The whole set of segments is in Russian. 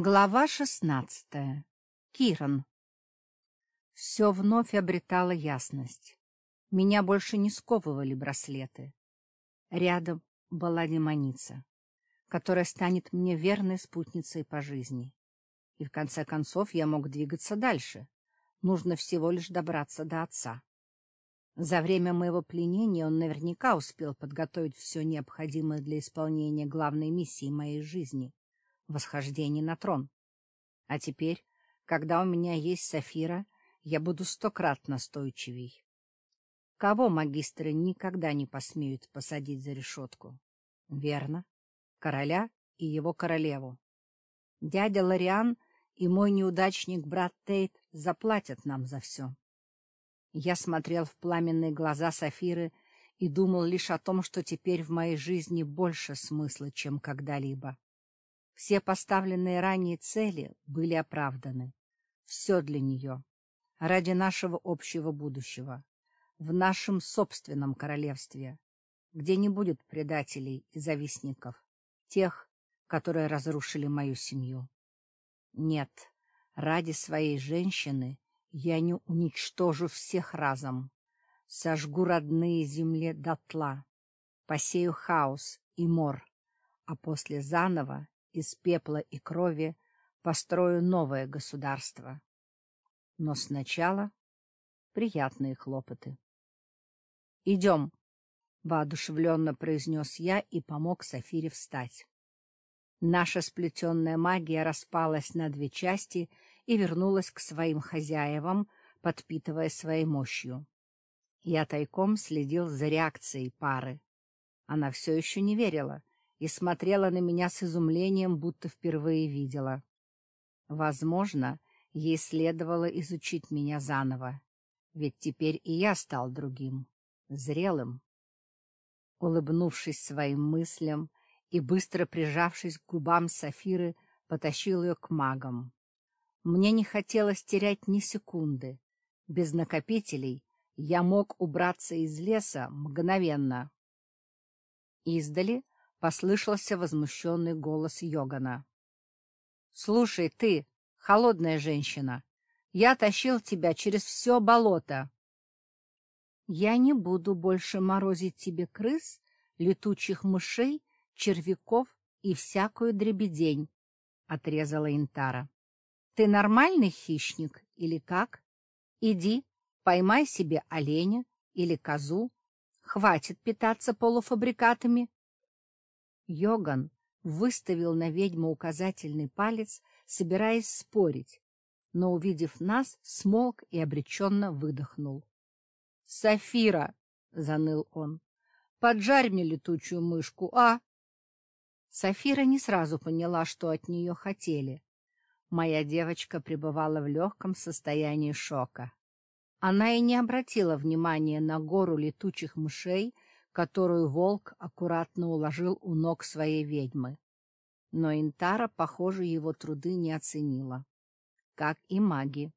Глава шестнадцатая. Киран. Все вновь обретало ясность. Меня больше не сковывали браслеты. Рядом была демоница, которая станет мне верной спутницей по жизни. И в конце концов я мог двигаться дальше. Нужно всего лишь добраться до отца. За время моего пленения он наверняка успел подготовить все необходимое для исполнения главной миссии моей жизни — восхождение на трон. А теперь, когда у меня есть Сафира, я буду сто крат настойчивей. Кого магистры никогда не посмеют посадить за решетку? Верно, короля и его королеву. Дядя Лориан и мой неудачник-брат Тейт заплатят нам за все. Я смотрел в пламенные глаза Сафиры и думал лишь о том, что теперь в моей жизни больше смысла, чем когда-либо. Все поставленные ранее цели были оправданы. Все для нее. Ради нашего общего будущего. В нашем собственном королевстве, где не будет предателей и завистников, тех, которые разрушили мою семью. Нет, ради своей женщины я не уничтожу всех разом. Сожгу родные земли дотла, посею хаос и мор, а после заново из пепла и крови построю новое государство. Но сначала приятные хлопоты. — Идем, — воодушевленно произнес я и помог Сафире встать. Наша сплетенная магия распалась на две части и вернулась к своим хозяевам, подпитывая своей мощью. Я тайком следил за реакцией пары. Она все еще не верила, и смотрела на меня с изумлением, будто впервые видела. Возможно, ей следовало изучить меня заново, ведь теперь и я стал другим, зрелым. Улыбнувшись своим мыслям и быстро прижавшись к губам Сафиры, потащил ее к магам. Мне не хотелось терять ни секунды. Без накопителей я мог убраться из леса мгновенно. Издали послышался возмущенный голос Йогана. — Слушай, ты, холодная женщина, я тащил тебя через все болото. — Я не буду больше морозить тебе крыс, летучих мышей, червяков и всякую дребедень, — отрезала Интара. — Ты нормальный хищник или как? Иди, поймай себе оленя или козу, хватит питаться полуфабрикатами Йоган выставил на ведьму указательный палец, собираясь спорить, но, увидев нас, смолк и обреченно выдохнул. — Сафира! — заныл он. — Поджарь мне летучую мышку, а? Сафира не сразу поняла, что от нее хотели. Моя девочка пребывала в легком состоянии шока. Она и не обратила внимания на гору летучих мышей, которую волк аккуратно уложил у ног своей ведьмы. Но Интара, похоже, его труды не оценила. Как и маги.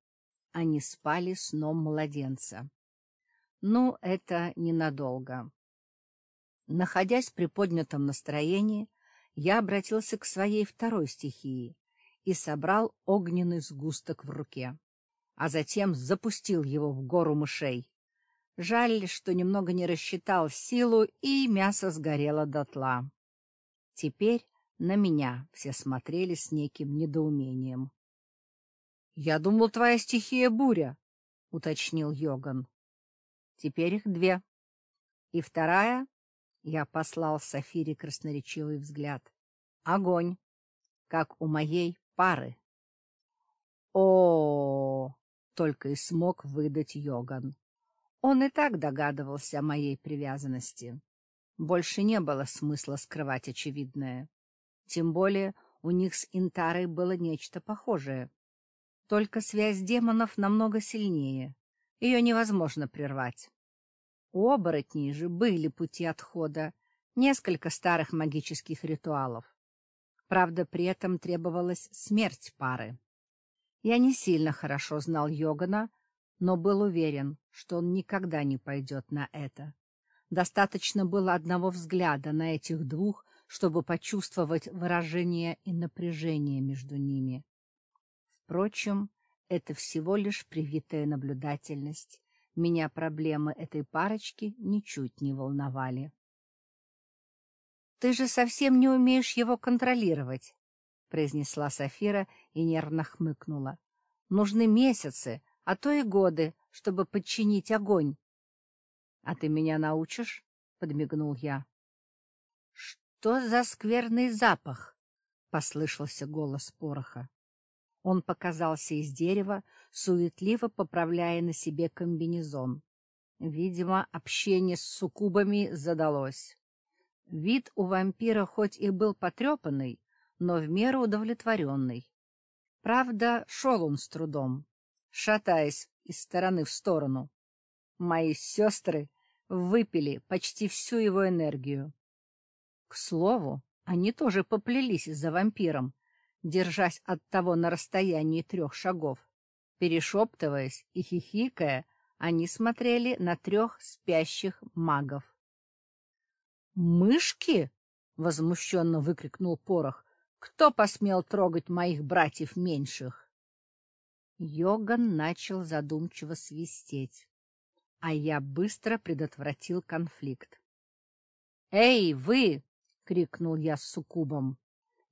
Они спали сном младенца. Ну, это ненадолго. Находясь при поднятом настроении, я обратился к своей второй стихии и собрал огненный сгусток в руке, а затем запустил его в гору мышей. Жаль, что немного не рассчитал силу, и мясо сгорело дотла. Теперь на меня все смотрели с неким недоумением. — Я думал, твоя стихия буря, — уточнил Йоган. — Теперь их две. И вторая, — я послал Сафире красноречивый взгляд, — огонь, как у моей пары. О, -о, -о, -о только и смог выдать Йоган. Он и так догадывался о моей привязанности. Больше не было смысла скрывать очевидное. Тем более у них с Интарой было нечто похожее. Только связь демонов намного сильнее. Ее невозможно прервать. У оборотней же были пути отхода, несколько старых магических ритуалов. Правда, при этом требовалась смерть пары. Я не сильно хорошо знал Йогана, но был уверен, что он никогда не пойдет на это. Достаточно было одного взгляда на этих двух, чтобы почувствовать выражение и напряжение между ними. Впрочем, это всего лишь привитая наблюдательность. Меня проблемы этой парочки ничуть не волновали. — Ты же совсем не умеешь его контролировать, — произнесла Сафира и нервно хмыкнула. — Нужны месяцы, а то и годы, чтобы подчинить огонь. — А ты меня научишь? — подмигнул я. — Что за скверный запах? — послышался голос пороха. Он показался из дерева, суетливо поправляя на себе комбинезон. Видимо, общение с суккубами задалось. Вид у вампира хоть и был потрепанный, но в меру удовлетворенный. Правда, шел он с трудом, шатаясь из стороны в сторону. Мои сестры выпили почти всю его энергию. К слову, они тоже поплелись за вампиром, держась от того на расстоянии трех шагов. Перешептываясь и хихикая, они смотрели на трех спящих магов. «Мышки!» — возмущенно выкрикнул Порох. «Кто посмел трогать моих братьев меньших?» Йоган начал задумчиво свистеть, а я быстро предотвратил конфликт. «Эй, вы!» — крикнул я с суккубом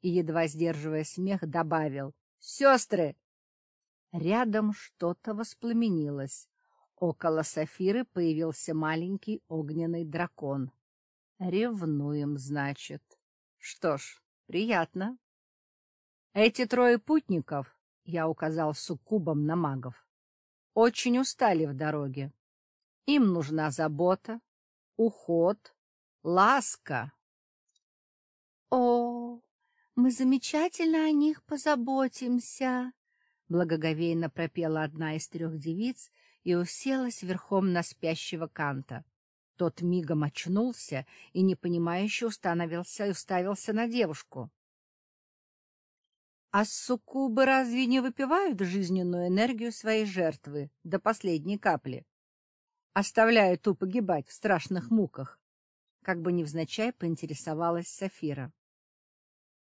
и, едва сдерживая смех, добавил «Сестры!». Рядом что-то воспламенилось. Около Сафиры появился маленький огненный дракон. Ревнуем, значит. Что ж, приятно. Эти трое путников, я указал суккубом на магов, очень устали в дороге. Им нужна забота, уход, ласка. О, мы замечательно о них позаботимся, — благоговейно пропела одна из трех девиц и уселась верхом на спящего Канта. Тот мигом очнулся и непонимающе установился и уставился на девушку. — А суккубы разве не выпивают жизненную энергию своей жертвы до последней капли, оставляя ту погибать в страшных муках? Как бы невзначай поинтересовалась Сафира.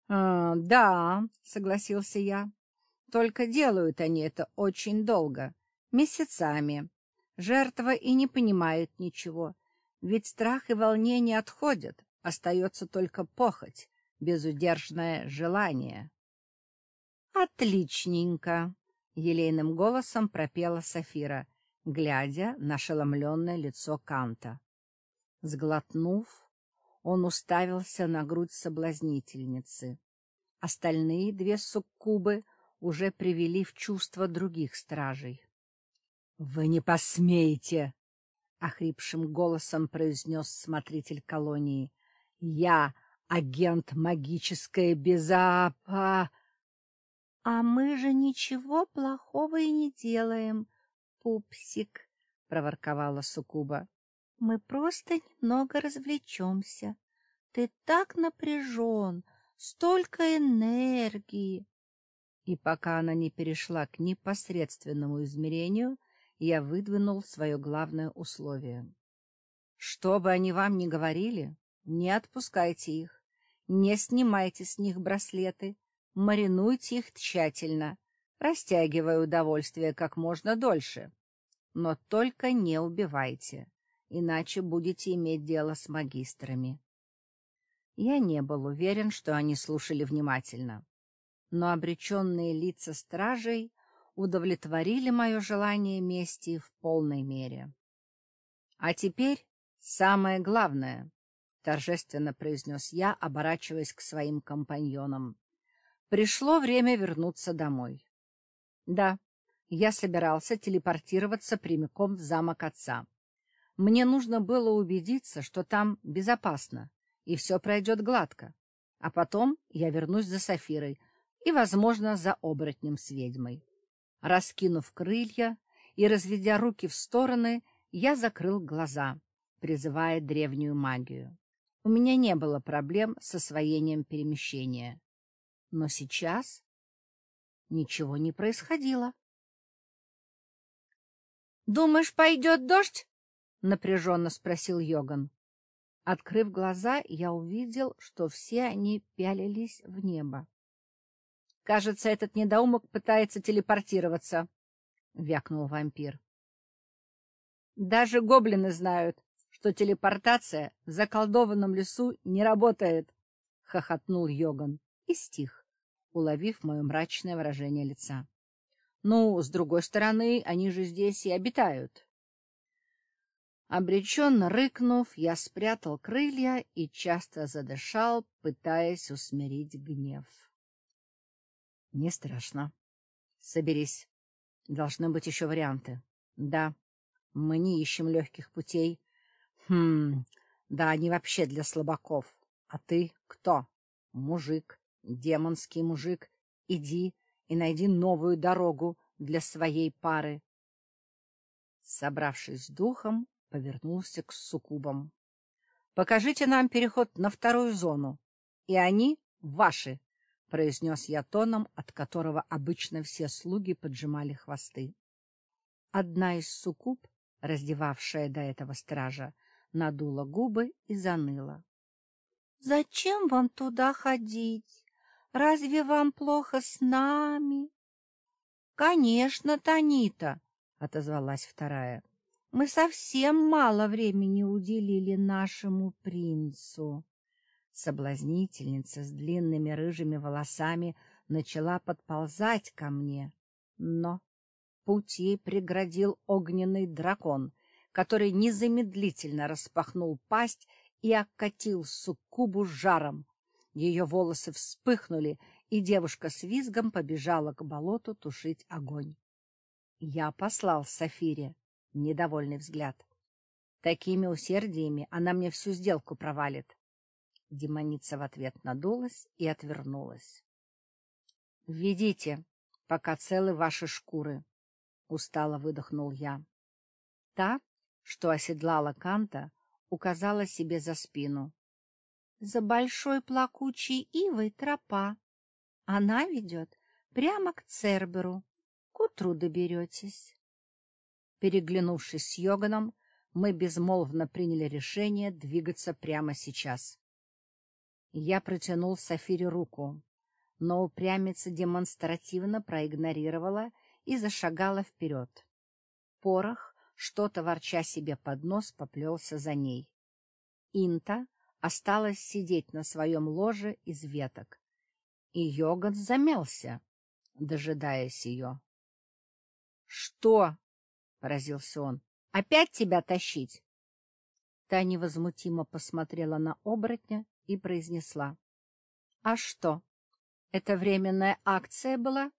А, да, согласился я. Только делают они это очень долго, месяцами. Жертва и не понимает ничего, ведь страх и волнение отходят, остается только похоть, безудержное желание. Отличненько, елейным голосом пропела Сафира, глядя на ошеломленное лицо Канта. Сглотнув, он уставился на грудь соблазнительницы. Остальные две суккубы уже привели в чувство других стражей. — Вы не посмеете! — охрипшим голосом произнес смотритель колонии. — Я агент магической безапа... — А мы же ничего плохого и не делаем, пупсик, — проворковала Сукуба. Мы просто немного развлечемся. Ты так напряжен, столько энергии. И пока она не перешла к непосредственному измерению, я выдвинул свое главное условие. Что бы они вам ни говорили, не отпускайте их, не снимайте с них браслеты, маринуйте их тщательно, растягивая удовольствие как можно дольше. Но только не убивайте иначе будете иметь дело с магистрами. Я не был уверен, что они слушали внимательно, но обреченные лица стражей удовлетворили мое желание мести в полной мере. — А теперь самое главное, — торжественно произнес я, оборачиваясь к своим компаньонам. Пришло время вернуться домой. Да, я собирался телепортироваться прямиком в замок отца. Мне нужно было убедиться, что там безопасно, и все пройдет гладко. А потом я вернусь за Сафирой и, возможно, за оборотнем с ведьмой. Раскинув крылья и разведя руки в стороны, я закрыл глаза, призывая древнюю магию. У меня не было проблем с освоением перемещения. Но сейчас ничего не происходило. — Думаешь, пойдет дождь? — напряженно спросил Йоган. Открыв глаза, я увидел, что все они пялились в небо. — Кажется, этот недоумок пытается телепортироваться, — вякнул вампир. — Даже гоблины знают, что телепортация в заколдованном лесу не работает, — хохотнул Йоган и стих, уловив мое мрачное выражение лица. — Ну, с другой стороны, они же здесь и обитают. Обреченно рыкнув, я спрятал крылья и часто задышал, пытаясь усмирить гнев. — Не страшно. Соберись. Должны быть еще варианты. Да, мы не ищем легких путей. Хм, да, они вообще для слабаков. А ты кто? Мужик, демонский мужик. Иди и найди новую дорогу для своей пары. Собравшись с духом, повернулся к суккубам. — Покажите нам переход на вторую зону, и они ваши, — произнес я тоном, от которого обычно все слуги поджимали хвосты. Одна из суккуб, раздевавшая до этого стража, надула губы и заныла. — Зачем вам туда ходить? Разве вам плохо с нами? — Конечно, Танита, — отозвалась вторая. Мы совсем мало времени уделили нашему принцу. Соблазнительница с длинными рыжими волосами начала подползать ко мне, но путь ей преградил огненный дракон, который незамедлительно распахнул пасть и окатил суккубу жаром. Ее волосы вспыхнули, и девушка с визгом побежала к болоту тушить огонь. Я послал Сафире недовольный взгляд. Такими усердиями она мне всю сделку провалит. Демоница в ответ надулась и отвернулась. — Введите, пока целы ваши шкуры, — устало выдохнул я. Та, что оседлала Канта, указала себе за спину. — За большой плакучей ивой тропа. Она ведет прямо к Церберу. К утру доберетесь. Переглянувшись с Йоганом, мы безмолвно приняли решение двигаться прямо сейчас. Я протянул Сафире руку, но упрямица демонстративно проигнорировала и зашагала вперед. Порох, что-то ворча себе под нос, поплелся за ней. Инта осталась сидеть на своем ложе из веток, и Йоган замялся, дожидаясь ее. — Что? — поразился он. — Опять тебя тащить? Та невозмутимо посмотрела на оборотня и произнесла. — А что, это временная акция была?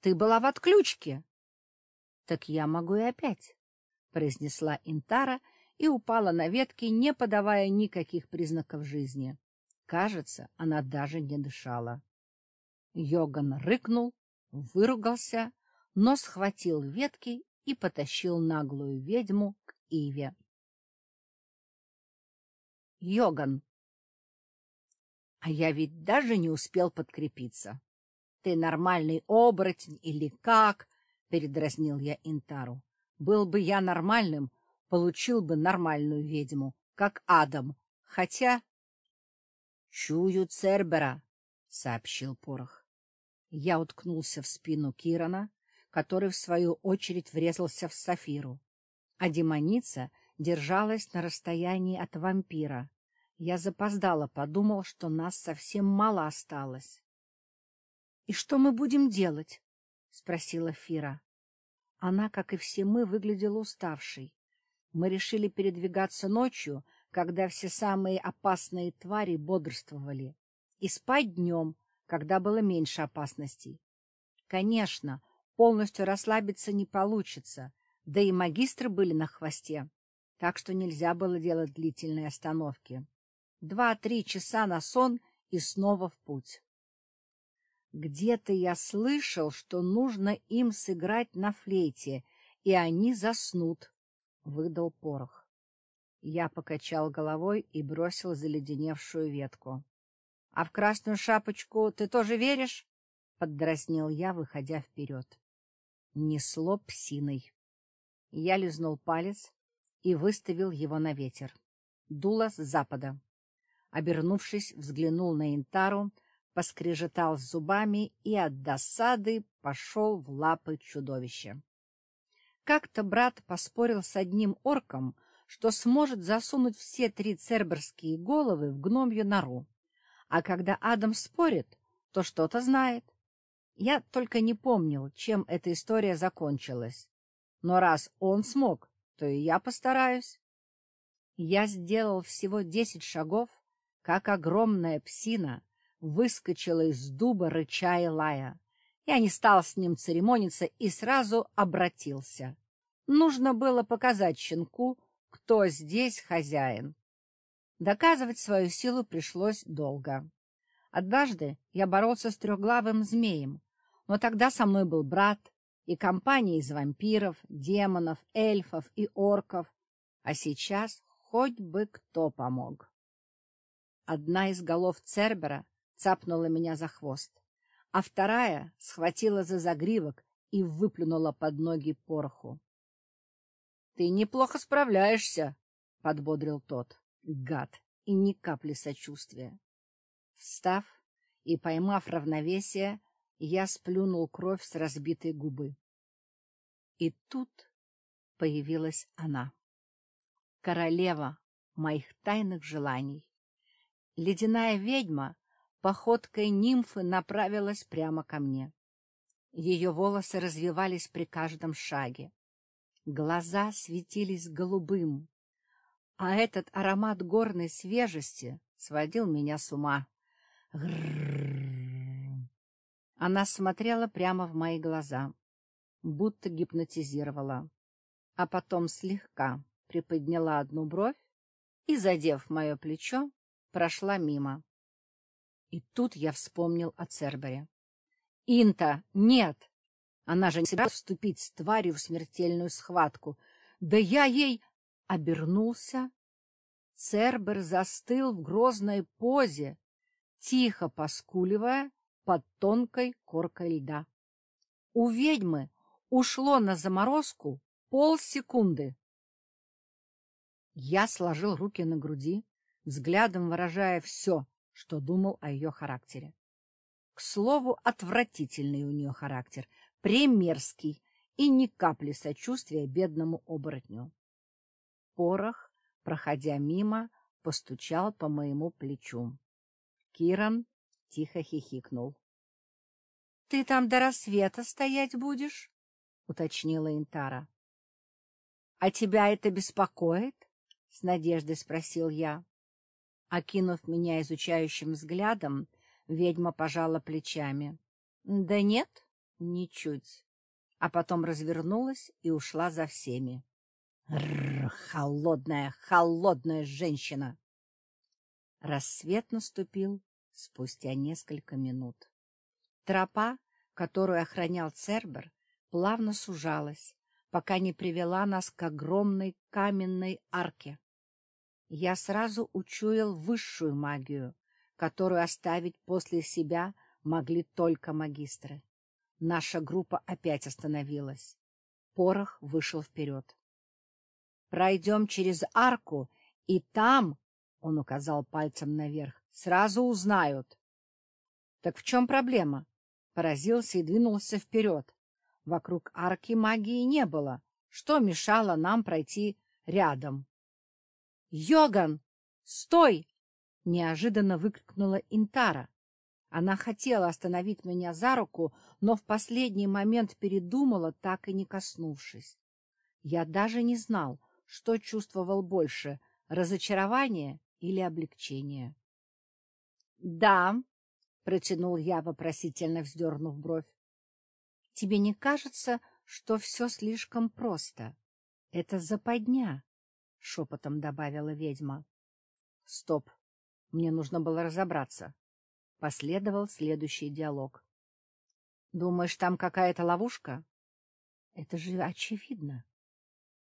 Ты была в отключке. — Так я могу и опять, — произнесла Интара и упала на ветки, не подавая никаких признаков жизни. Кажется, она даже не дышала. Йоган рыкнул, выругался, но схватил ветки и потащил наглую ведьму к Иве. Йоган. А я ведь даже не успел подкрепиться. Ты нормальный оборотень или как? Передразнил я Интару. Был бы я нормальным, получил бы нормальную ведьму, как Адам. Хотя... Чую Цербера, сообщил Порох. Я уткнулся в спину Кирана, который, в свою очередь, врезался в Сафиру. А демоница держалась на расстоянии от вампира. Я запоздало подумал, что нас совсем мало осталось. — И что мы будем делать? — спросила Фира. Она, как и все мы, выглядела уставшей. Мы решили передвигаться ночью, когда все самые опасные твари бодрствовали, и спать днем, когда было меньше опасностей. Конечно, Полностью расслабиться не получится, да и магистры были на хвосте, так что нельзя было делать длительные остановки. Два-три часа на сон и снова в путь. Где-то я слышал, что нужно им сыграть на флейте, и они заснут, — выдал порох. Я покачал головой и бросил заледеневшую ветку. — А в красную шапочку ты тоже веришь? — поддразнил я, выходя вперед несло псиной. Я лизнул палец и выставил его на ветер. дуло с запада. Обернувшись, взглянул на Интару, поскрежетал зубами и от досады пошел в лапы чудовища. Как-то брат поспорил с одним орком, что сможет засунуть все три церберские головы в гномью нору. А когда Адам спорит, то что-то знает. Я только не помнил, чем эта история закончилась. Но раз он смог, то и я постараюсь. Я сделал всего десять шагов, как огромная псина выскочила из дуба, рыча и лая. Я не стал с ним церемониться и сразу обратился. Нужно было показать щенку, кто здесь хозяин. Доказывать свою силу пришлось долго. Однажды я боролся с трехглавым змеем, но тогда со мной был брат и компания из вампиров, демонов, эльфов и орков, а сейчас хоть бы кто помог. Одна из голов Цербера цапнула меня за хвост, а вторая схватила за загривок и выплюнула под ноги пороху. — Ты неплохо справляешься, — подбодрил тот, гад, и ни капли сочувствия. Встав и поймав равновесие, я сплюнул кровь с разбитой губы. И тут появилась она, королева моих тайных желаний. Ледяная ведьма походкой нимфы направилась прямо ко мне. Ее волосы развивались при каждом шаге. Глаза светились голубым, а этот аромат горной свежести сводил меня с ума. Она смотрела прямо в мои глаза, будто гипнотизировала, а потом слегка приподняла одну бровь и, задев мое плечо, прошла мимо. И тут я вспомнил о Цербере. — Инта, нет! Она же не собиралась вступить с тварью в смертельную схватку. Да я ей... Обернулся. Цербер застыл в грозной позе, тихо поскуливая под тонкой коркой льда. У ведьмы ушло на заморозку полсекунды. Я сложил руки на груди, взглядом выражая все, что думал о ее характере. К слову, отвратительный у нее характер, примерский и ни капли сочувствия бедному оборотню. Порох, проходя мимо, постучал по моему плечу. Киран тихо хихикнул. — Ты там до рассвета стоять будешь? — уточнила Интара. — А тебя это беспокоит? — с надеждой спросил я. Окинув меня изучающим взглядом, ведьма пожала плечами. — Да нет, ничуть. А потом развернулась и ушла за всеми. Холодная, холодная женщина! Рассвет наступил спустя несколько минут. Тропа, которую охранял Цербер, плавно сужалась, пока не привела нас к огромной каменной арке. Я сразу учуял высшую магию, которую оставить после себя могли только магистры. Наша группа опять остановилась. Порох вышел вперед. «Пройдем через арку, и там, — он указал пальцем наверх, — сразу узнают». «Так в чем проблема?» Поразился и двинулся вперед. Вокруг арки магии не было. Что мешало нам пройти рядом? «Йоган! Стой!» — неожиданно выкрикнула Интара. Она хотела остановить меня за руку, но в последний момент передумала, так и не коснувшись. Я даже не знал, что чувствовал больше — разочарование или облегчение. — Да, — протянул я, вопросительно вздернув бровь. — Тебе не кажется, что все слишком просто? Это западня, — шепотом добавила ведьма. — Стоп, мне нужно было разобраться. Последовал следующий диалог. — Думаешь, там какая-то ловушка? — Это же очевидно.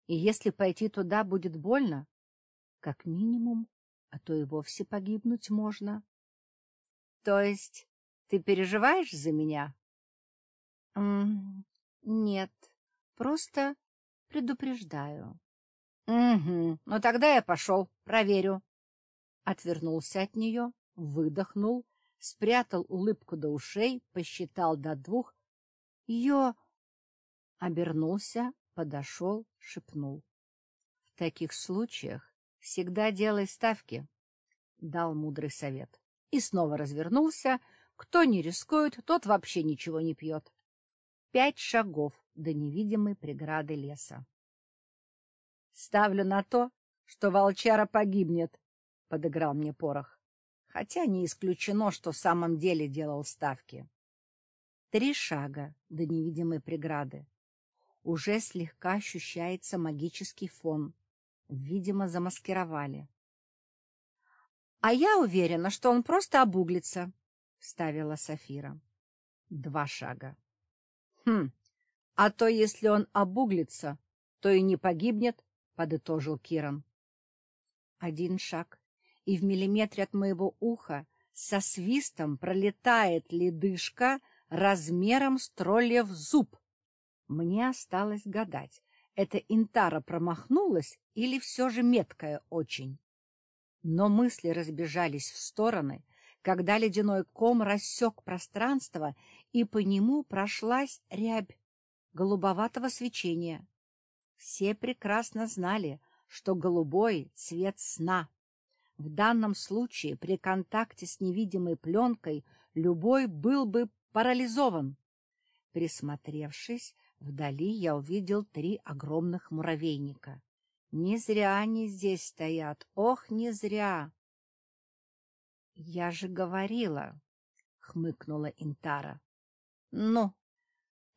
И если пойти туда будет больно, как минимум, а то и вовсе погибнуть можно. — То есть ты переживаешь за меня? — Нет, просто предупреждаю. — Угу, ну тогда я пошел, проверю. Отвернулся от нее, выдохнул, спрятал улыбку до ушей, посчитал до двух. — Ее... Обернулся, подошел, шепнул. — В таких случаях всегда делай ставки, — дал мудрый совет. И снова развернулся. Кто не рискует, тот вообще ничего не пьет. Пять шагов до невидимой преграды леса. — Ставлю на то, что волчара погибнет, — подыграл мне порох. Хотя не исключено, что в самом деле делал ставки. Три шага до невидимой преграды. Уже слегка ощущается магический фон. Видимо, замаскировали. — А я уверена, что он просто обуглится, — вставила Сафира. Два шага. — Хм, а то если он обуглится, то и не погибнет, — подытожил Киран. Один шаг, и в миллиметре от моего уха со свистом пролетает ледышка размером с троллев зуб. Мне осталось гадать, это Интара промахнулась или все же меткая очень. Но мысли разбежались в стороны, когда ледяной ком рассек пространство, и по нему прошлась рябь голубоватого свечения. Все прекрасно знали, что голубой — цвет сна. В данном случае при контакте с невидимой пленкой любой был бы парализован. Присмотревшись, вдали я увидел три огромных муравейника. Не зря они здесь стоят, ох, не зря! — Я же говорила, — хмыкнула Интара. — Ну,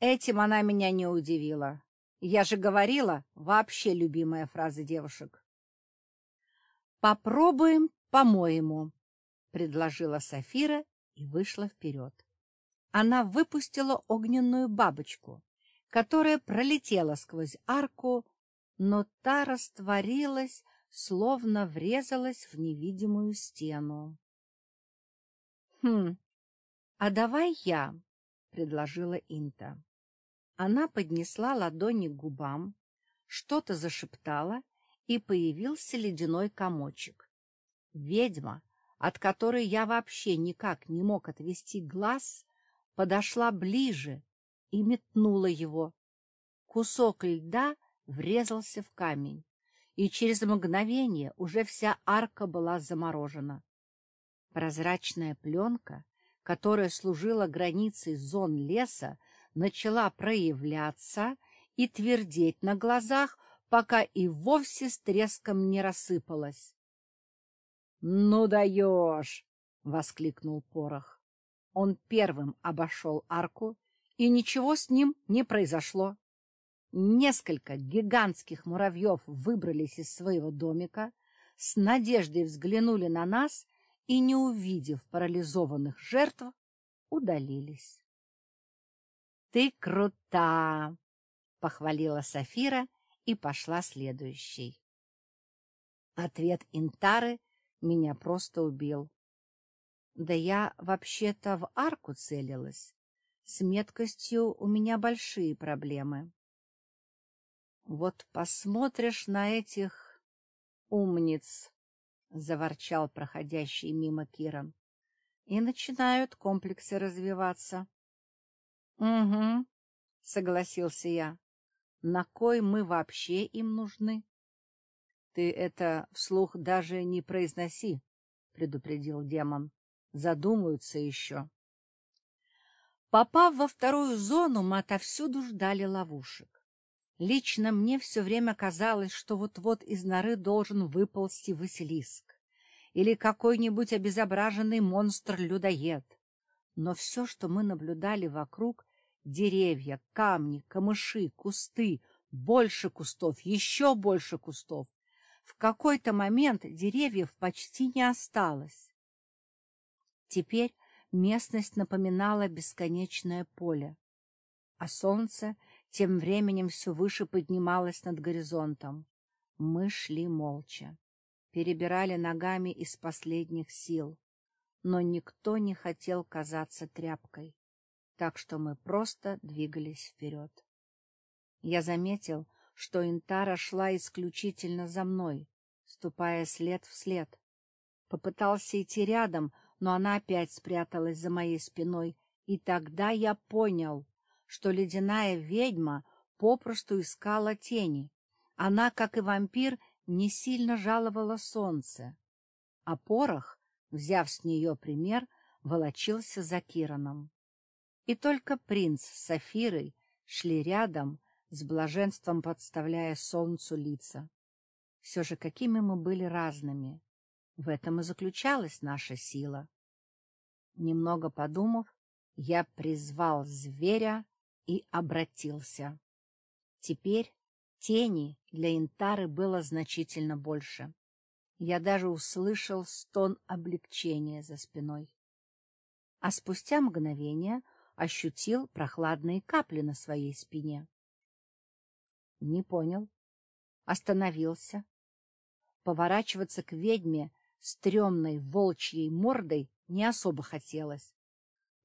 этим она меня не удивила. Я же говорила, вообще любимая фраза девушек. — Попробуем, по-моему, — предложила Сафира и вышла вперед. Она выпустила огненную бабочку, которая пролетела сквозь арку, но та растворилась, словно врезалась в невидимую стену. — Хм, а давай я, — предложила Инта. Она поднесла ладони к губам, что-то зашептала, и появился ледяной комочек. Ведьма, от которой я вообще никак не мог отвести глаз, подошла ближе и метнула его. Кусок льда врезался в камень, и через мгновение уже вся арка была заморожена. Прозрачная пленка, которая служила границей зон леса, начала проявляться и твердеть на глазах, пока и вовсе с треском не рассыпалась. — Ну даешь! — воскликнул Порох. Он первым обошел арку, и ничего с ним не произошло. Несколько гигантских муравьев выбрались из своего домика, с надеждой взглянули на нас и, не увидев парализованных жертв, удалились. — Ты крута! — похвалила Сафира и пошла следующей. Ответ Интары меня просто убил. Да я вообще-то в арку целилась. С меткостью у меня большие проблемы. Вот посмотришь на этих умниц, — заворчал проходящий мимо Киран, — и начинают комплексы развиваться. — Угу, — согласился я. — На кой мы вообще им нужны? — Ты это вслух даже не произноси, — предупредил демон. — Задумаются еще. Попав во вторую зону, мы отовсюду ждали ловушек. Лично мне все время казалось, что вот-вот из норы должен выползти Василиск или какой-нибудь обезображенный монстр-людоед. Но все, что мы наблюдали вокруг — деревья, камни, камыши, кусты, больше кустов, еще больше кустов. В какой-то момент деревьев почти не осталось. Теперь местность напоминала бесконечное поле, а солнце тем временем все выше поднималось над горизонтом. Мы шли молча, перебирали ногами из последних сил, но никто не хотел казаться тряпкой, так что мы просто двигались вперед. Я заметил, что Интара шла исключительно за мной, ступая след в след. Попытался идти рядом, но она опять спряталась за моей спиной, и тогда я понял, что ледяная ведьма попросту искала тени. Она, как и вампир, не сильно жаловала солнце. А порох, взяв с нее пример, волочился за Кираном. И только принц с Сафирой шли рядом, с блаженством подставляя солнцу лица. Все же какими мы были разными. В этом и заключалась наша сила. Немного подумав, я призвал зверя и обратился. Теперь тени для Интары было значительно больше. Я даже услышал стон облегчения за спиной. А спустя мгновение ощутил прохладные капли на своей спине. Не понял. Остановился. Поворачиваться к ведьме стрёмной волчьей мордой не особо хотелось.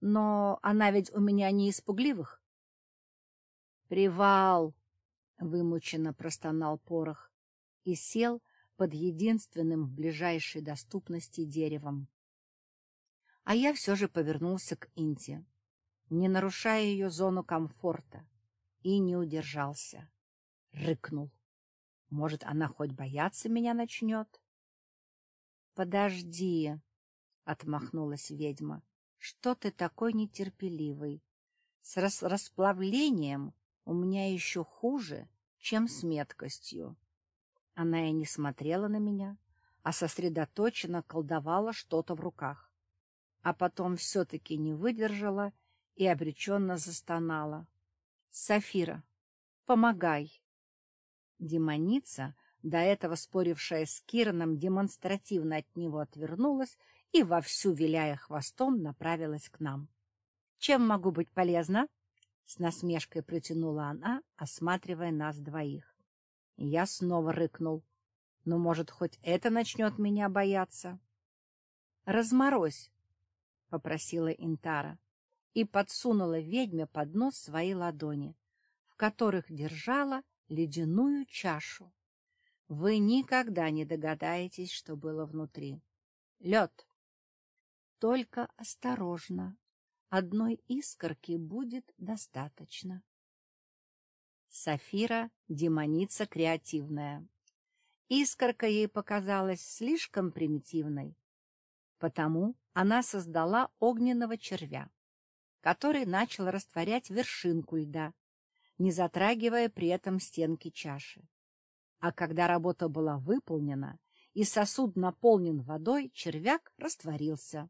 Но она ведь у меня не испугливых. «Привал!» — вымученно простонал порох и сел под единственным в ближайшей доступности деревом. А я все же повернулся к Инте, не нарушая ее зону комфорта, и не удержался рыкнул. Может, она хоть бояться меня начнет? — Подожди, — отмахнулась ведьма, — что ты такой нетерпеливый? С рас расплавлением у меня еще хуже, чем с меткостью. Она и не смотрела на меня, а сосредоточенно колдовала что-то в руках. А потом все-таки не выдержала и обреченно застонала. — Сафира, помогай! Демоница, до этого спорившая с Кираном, демонстративно от него отвернулась и, вовсю виляя хвостом, направилась к нам. — Чем могу быть полезна? — с насмешкой протянула она, осматривая нас двоих. Я снова рыкнул. — Ну, может, хоть это начнет меня бояться? — Разморозь, — попросила Интара и подсунула ведьме под нос свои ладони, в которых держала ледяную чашу. Вы никогда не догадаетесь, что было внутри. Лед. Только осторожно. Одной искорки будет достаточно. Сафира — демоница креативная. Искорка ей показалась слишком примитивной. Потому она создала огненного червя, который начал растворять вершинку льда, не затрагивая при этом стенки чаши. А когда работа была выполнена и сосуд наполнен водой, червяк растворился.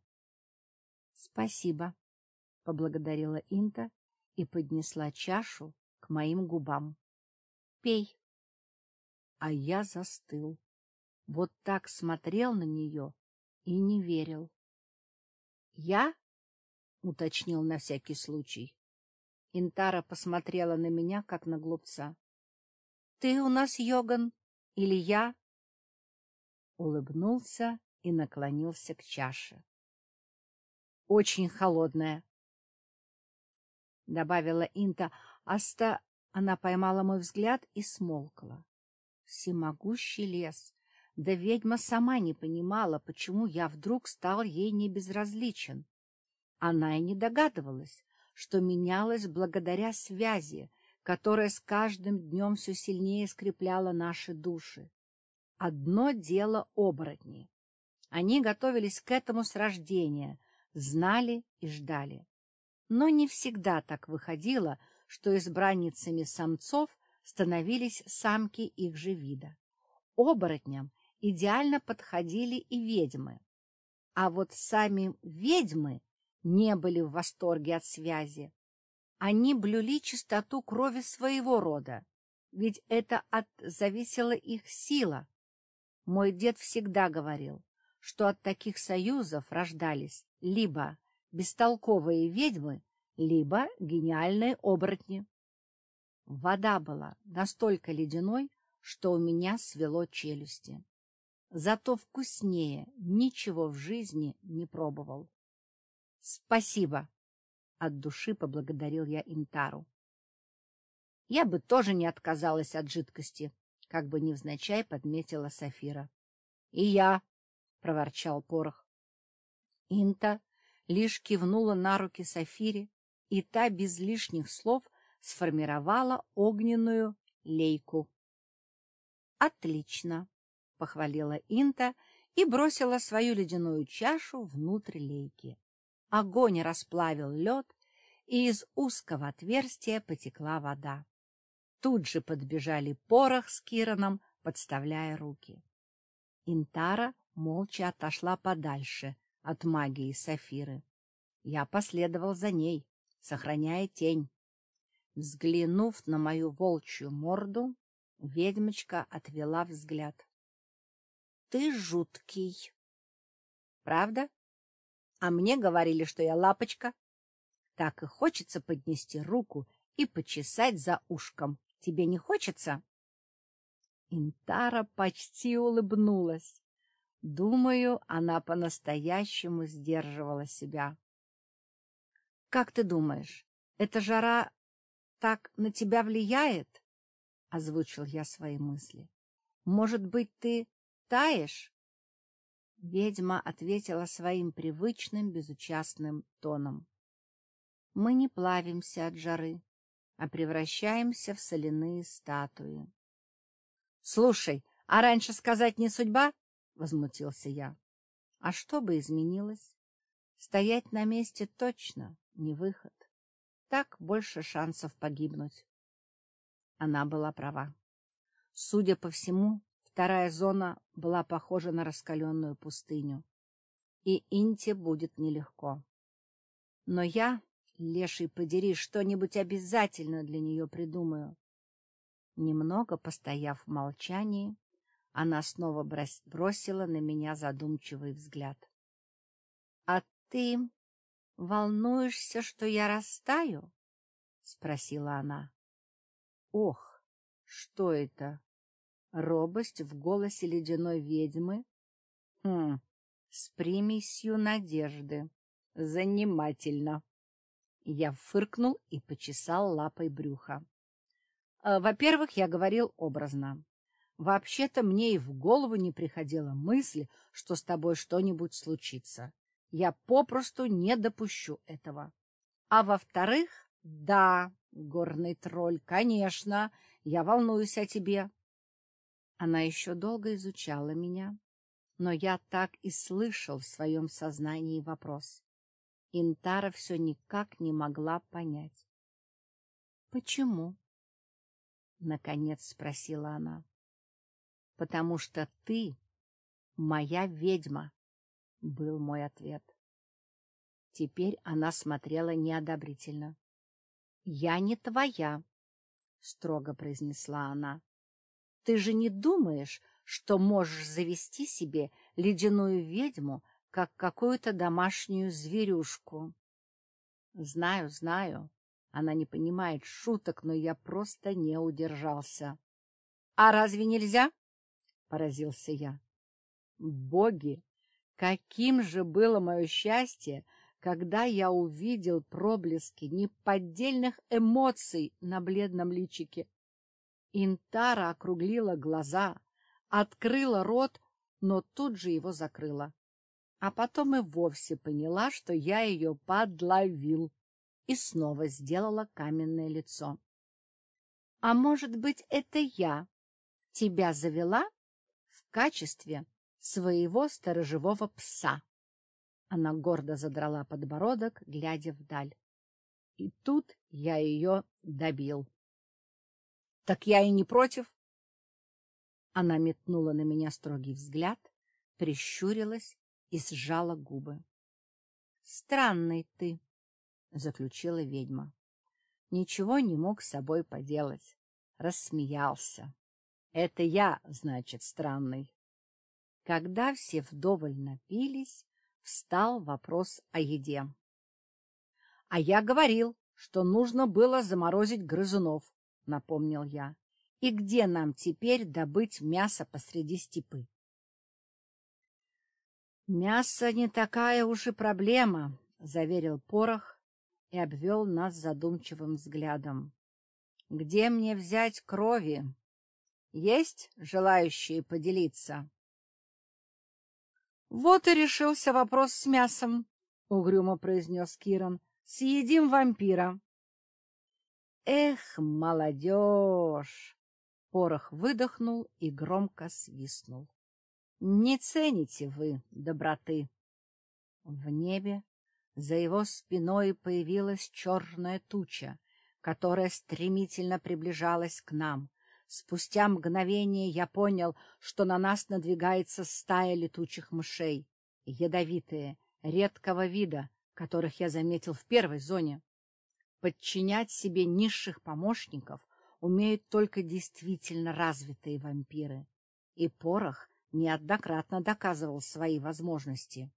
— Спасибо, — поблагодарила Инта и поднесла чашу к моим губам. — Пей. А я застыл. Вот так смотрел на нее и не верил. — Я? — уточнил на всякий случай. Интара посмотрела на меня, как на глупца. — Ты у нас Йоган или я? Улыбнулся и наклонился к чаше. — Очень холодная, — добавила Инта. Аста... Она поймала мой взгляд и смолкла. Всемогущий лес. Да ведьма сама не понимала, почему я вдруг стал ей небезразличен. Она и не догадывалась, что менялось благодаря связи, которая с каждым днем все сильнее скрепляла наши души. Одно дело оборотни. Они готовились к этому с рождения, знали и ждали. Но не всегда так выходило, что избранницами самцов становились самки их же вида. Оборотням идеально подходили и ведьмы. А вот сами ведьмы не были в восторге от связи. Они блюли чистоту крови своего рода, ведь это от зависела их сила. Мой дед всегда говорил, что от таких союзов рождались либо бестолковые ведьмы, либо гениальные оборотни. Вода была настолько ледяной, что у меня свело челюсти. Зато вкуснее ничего в жизни не пробовал. — Спасибо! — от души поблагодарил я Интару. Я бы тоже не отказалась от жидкости, как бы невзначай подметила Сафира. — И я, — проворчал Порох. Инта лишь кивнула на руки Сафире, и та без лишних слов сформировала огненную лейку. «Отлично!» — похвалила Инта и бросила свою ледяную чашу внутрь лейки. Огонь расплавил лед, и из узкого отверстия потекла вода. Тут же подбежали порох с Кираном, подставляя руки. Интара молча отошла подальше от магии Сафиры. Я последовал за ней, сохраняя тень. Взглянув на мою волчью морду, ведьмочка отвела взгляд. — Ты жуткий. — Правда? А мне говорили, что я лапочка. Так и хочется поднести руку и почесать за ушком. Тебе не хочется? Интара почти улыбнулась. Думаю, она по-настоящему сдерживала себя. — Как ты думаешь, эта жара так на тебя влияет? — озвучил я свои мысли. — Может быть, ты таешь? Ведьма ответила своим привычным безучастным тоном. — Мы не плавимся от жары а превращаемся в соляные статуи. — Слушай, а раньше сказать не судьба? — возмутился я. — А что бы изменилось? Стоять на месте точно не выход. Так больше шансов погибнуть. Она была права. Судя по всему, вторая зона была похожа на раскаленную пустыню. И Инте будет нелегко. Но я Леший, подери, что-нибудь обязательно для нее придумаю. Немного постояв в молчании, она снова бросила на меня задумчивый взгляд. — А ты волнуешься, что я растаю? — спросила она. — Ох, что это? Робость в голосе ледяной ведьмы? Хм, с примесью надежды. Занимательно. Я фыркнул и почесал лапой брюха. «Э, во-первых, я говорил образно. Вообще-то мне и в голову не приходила мысль, что с тобой что-нибудь случится. Я попросту не допущу этого. А во-вторых, да, горный тролль, конечно, я волнуюсь о тебе. Она еще долго изучала меня, но я так и слышал в своем сознании вопрос. Интара все никак не могла понять. — Почему? — наконец спросила она. — Потому что ты моя ведьма, — был мой ответ. Теперь она смотрела неодобрительно. — Я не твоя, — строго произнесла она. — Ты же не думаешь, что можешь завести себе ледяную ведьму, как какую-то домашнюю зверюшку. Знаю, знаю, она не понимает шуток, но я просто не удержался. — А разве нельзя? — поразился я. Боги, каким же было мое счастье, когда я увидел проблески неподдельных эмоций на бледном личике. Интара округлила глаза, открыла рот, но тут же его закрыла а потом и вовсе поняла, что я ее подловил, и снова сделала каменное лицо. — А может быть, это я тебя завела в качестве своего сторожевого пса? Она гордо задрала подбородок, глядя вдаль. И тут я ее добил. — Так я и не против. Она метнула на меня строгий взгляд, прищурилась и сжала губы. — Странный ты, — заключила ведьма. Ничего не мог с собой поделать. Рассмеялся. — Это я, значит, странный. Когда все вдоволь напились, встал вопрос о еде. — А я говорил, что нужно было заморозить грызунов, — напомнил я. — И где нам теперь добыть мясо посреди степы? Мясо не такая уж и проблема, — заверил Порох и обвел нас задумчивым взглядом. где мне взять крови? Есть желающие поделиться? — Вот и решился вопрос с мясом, — угрюмо произнес Киран. — Съедим вампира. — Эх, молодежь! Порох выдохнул и громко свистнул. — Не цените вы доброты. В небе за его спиной появилась черная туча, которая стремительно приближалась к нам. Спустя мгновение я понял, что на нас надвигается стая летучих мышей, ядовитые, редкого вида, которых я заметил в первой зоне. Подчинять себе низших помощников умеют только действительно развитые вампиры, и Порох неоднократно доказывал свои возможности.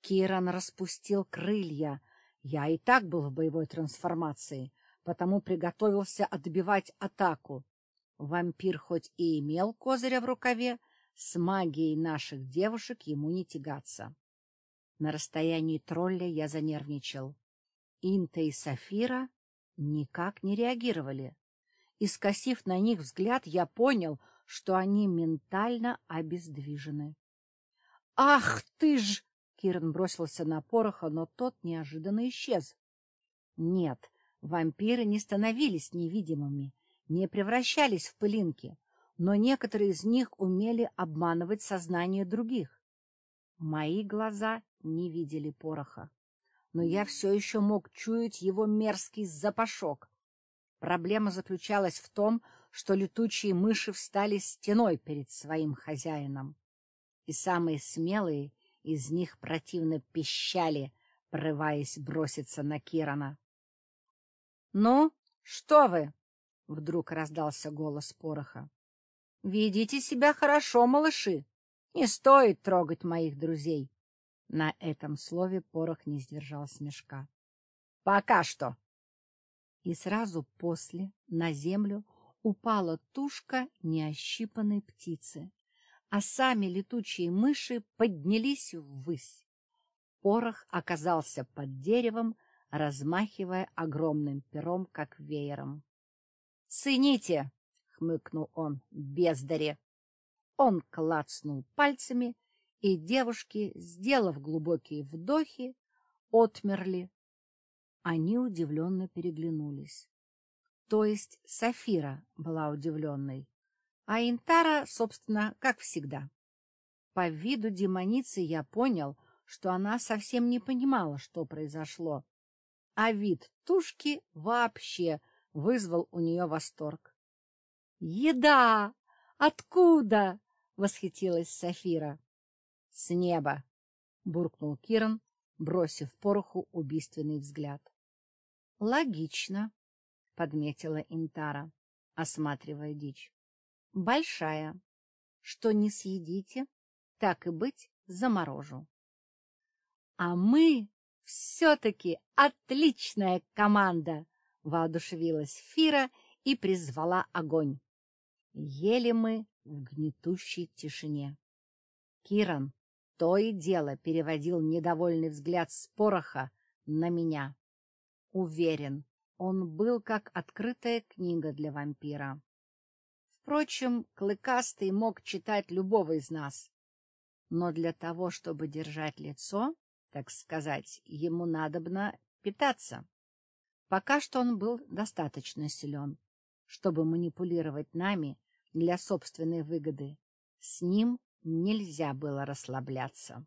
Киран распустил крылья. Я и так был в боевой трансформации, потому приготовился отбивать атаку. Вампир хоть и имел козыря в рукаве, с магией наших девушек ему не тягаться. На расстоянии тролля я занервничал. Инта и Сафира никак не реагировали. И, скосив на них взгляд, я понял, что они ментально обездвижены. — Ах ты ж! Киран бросился на пороха, но тот неожиданно исчез. Нет, вампиры не становились невидимыми, не превращались в пылинки, но некоторые из них умели обманывать сознание других. Мои глаза не видели пороха, но я все еще мог чуять его мерзкий запашок. Проблема заключалась в том, что летучие мыши встали стеной перед своим хозяином. И самые смелые — из них противно пищали, прорываясь броситься на Кирана. — Ну, что вы? — вдруг раздался голос пороха. — Ведите себя хорошо, малыши. Не стоит трогать моих друзей. На этом слове порох не сдержал смешка. — Пока что. И сразу после на землю упала тушка неощипанной птицы а сами летучие мыши поднялись ввысь. Порох оказался под деревом, размахивая огромным пером, как веером. — Цените! — хмыкнул он, — бездаре! Он клацнул пальцами, и девушки, сделав глубокие вдохи, отмерли. Они удивленно переглянулись. То есть Сафира была удивленной. А Интара, собственно, как всегда. По виду демоницы я понял, что она совсем не понимала, что произошло. А вид тушки вообще вызвал у нее восторг. «Еда! Откуда?» — восхитилась Сафира. «С неба!» — буркнул Киран, бросив пороху убийственный взгляд. «Логично», — подметила Интара, осматривая дичь большая. Что не съедите, так и быть, заморожу. А мы все-таки отличная команда, воодушевилась Фира и призвала огонь. Ели мы в гнетущей тишине. Киран то и дело переводил недовольный взгляд с пороха на меня. Уверен, он был как открытая книга для вампира. Впрочем, Клыкастый мог читать любого из нас. Но для того, чтобы держать лицо, так сказать, ему надобно питаться. Пока что он был достаточно силен, чтобы манипулировать нами для собственной выгоды. С ним нельзя было расслабляться.